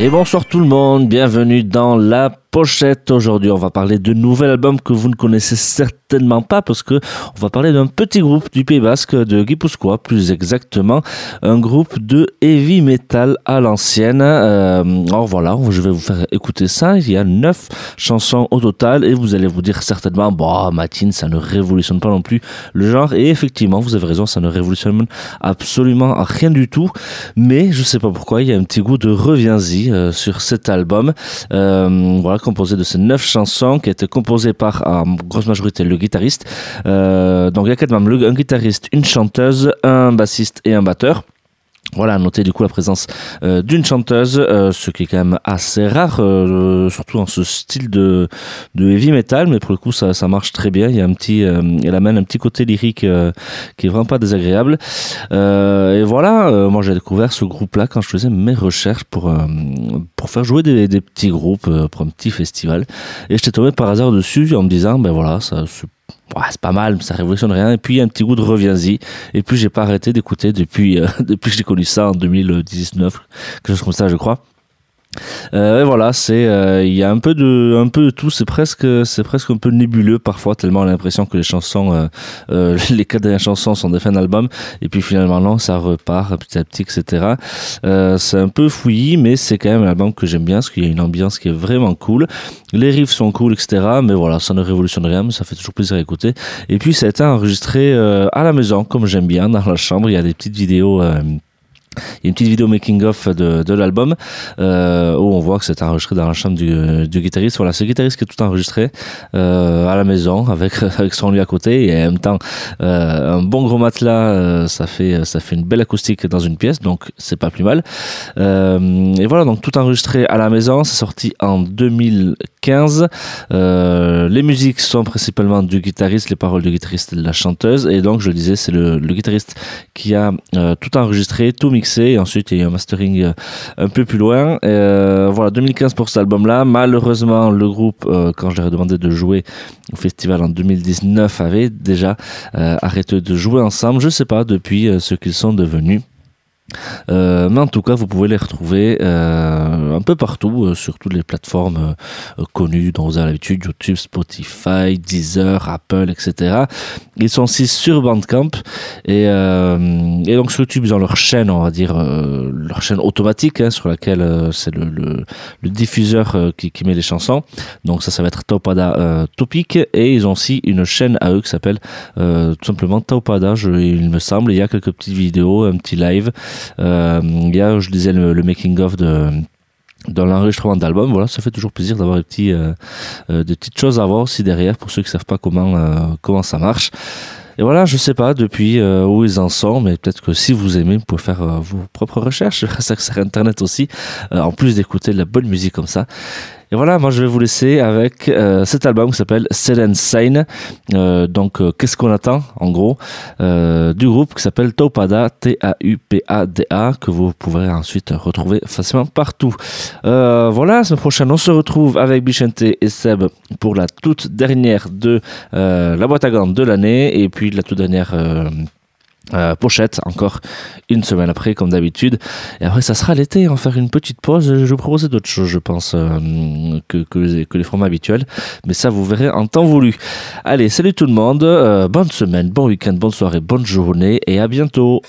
Et bonsoir tout le monde, bienvenue dans la Aujourd'hui, on va parler de nouvel album que vous ne connaissez certainement pas parce que on va parler d'un petit groupe du Pays Basque, de Guipuscoa, plus exactement, un groupe de heavy metal à l'ancienne. Euh, alors voilà, je vais vous faire écouter ça. Il y a neuf chansons au total et vous allez vous dire certainement, bah, Matine, ça ne révolutionne pas non plus le genre. Et effectivement, vous avez raison, ça ne révolutionne absolument rien du tout. Mais je sais pas pourquoi, il y a un petit goût de reviens-y euh, sur cet album. Euh, voilà composé de ces neuf chansons qui étaient composées par en grosse majorité le guitariste. Euh, donc il y a quatre membres, un guitariste, une chanteuse, un bassiste et un batteur. Voilà, à noter du coup la présence euh, d'une chanteuse, euh, ce qui est quand même assez rare, euh, surtout dans ce style de, de heavy metal, mais pour le coup ça, ça marche très bien. Il y a un petit, elle amène un petit côté lyrique qui est vraiment pas désagréable. et voilà, moi j'ai découvert ce groupe-là quand je faisais mes recherches pour pour faire jouer des, des petits groupes pour un petit festival. Et j'étais tombé par hasard dessus en me disant ben voilà ça c'est pas mal, ça révolutionne rien. Et puis, un petit goût de reviens-y. Et puis, j'ai pas arrêté d'écouter depuis, euh, depuis que j'ai connu ça en 2019, quelque chose comme ça, je crois. Euh, et voilà, c'est euh, il y a un peu de un peu de tout. C'est presque c'est presque un peu nébuleux parfois tellement on a l'impression que les chansons, euh, euh les quatre dernières chansons sont des fins d'album et puis finalement non, ça repart petit à petit, etc. Euh, c'est un peu fouillis, mais c'est quand même un album que j'aime bien parce qu'il y a une ambiance qui est vraiment cool. Les riffs sont cool, etc. Mais voilà, ça ne révolutionne rien, mais ça fait toujours plaisir à écouter. Et puis ça a été enregistré à la maison comme j'aime bien dans la chambre. Il y a des petites vidéos. Il y a une petite vidéo making of de, l'album euh, où on voit que c'est enregistré dans la chambre du, guitariste. Voilà, c'est le guitariste qui est tout enregistré euh, à la maison avec son lit à côté et en même temps euh, un bon gros matelas, ça fait ça fait une belle acoustique dans une pièce, donc c'est pas plus mal. Et voilà, donc tout enregistré à la maison. C'est sorti en 2015. Euh, les musiques sont principalement du guitariste, les paroles du guitariste et de la chanteuse. Et donc je le disais, c'est le, guitariste qui a tout enregistré, tout mixé et ensuite il y a eu un mastering euh, un peu plus loin. Euh, voilà, 2015 pour cet album-là. Malheureusement, le groupe, euh, quand je leur ai demandé de jouer au festival en 2019, avait déjà arrêté de jouer ensemble. Je sais pas depuis ce qu'ils sont devenus. Euh, mais en tout cas, vous pouvez les retrouver euh, un peu partout euh, sur toutes les plateformes connues dont vous avez l'habitude, YouTube, Spotify, Deezer, Apple, etc. Ils sont aussi sur Bandcamp et, donc sur YouTube, ils ont leur chaîne, on va dire leur chaîne automatique hein, sur laquelle c'est le, diffuseur qui, met les chansons. Donc ça, ça va être Taupada Topic et ils ont aussi une chaîne à eux qui s'appelle tout simplement Taupada, il me semble. Il y a quelques petites vidéos, un petit live. Euh, il y a, je disais, le, le making-of de dans l'enregistrement d'album, voilà, ça fait toujours plaisir d'avoir des petits, euh, euh, des petites choses à voir aussi derrière pour ceux qui savent pas comment comment ça marche. Et voilà, je sais pas depuis où ils en sont, mais peut-être que si vous aimez, vous pouvez faire vos propres recherches sur Internet aussi, en plus d'écouter de la bonne musique comme ça. Et voilà, moi je vais vous laisser avec euh, cet album qui s'appelle Selen Sign. Euh, donc euh, qu'est-ce qu'on attend en gros du groupe qui s'appelle Taupada, T-A-U-P-A-D-A, que vous pourrez ensuite retrouver facilement partout. voilà, la semaine prochaine on se retrouve avec Bichente et Seb pour la toute dernière de la boîte à gants de l'année et puis la toute dernière euh, pochette encore une semaine après comme d'habitude. Et après ça sera l'été en faire une petite pause. Je vous proposer d'autres choses je pense euh, que, les, que formats habituels. Mais ça vous verrez en temps voulu. Allez salut tout le monde. Euh, bonne semaine bon week-end bonne soirée bonne journée. Et à bientôt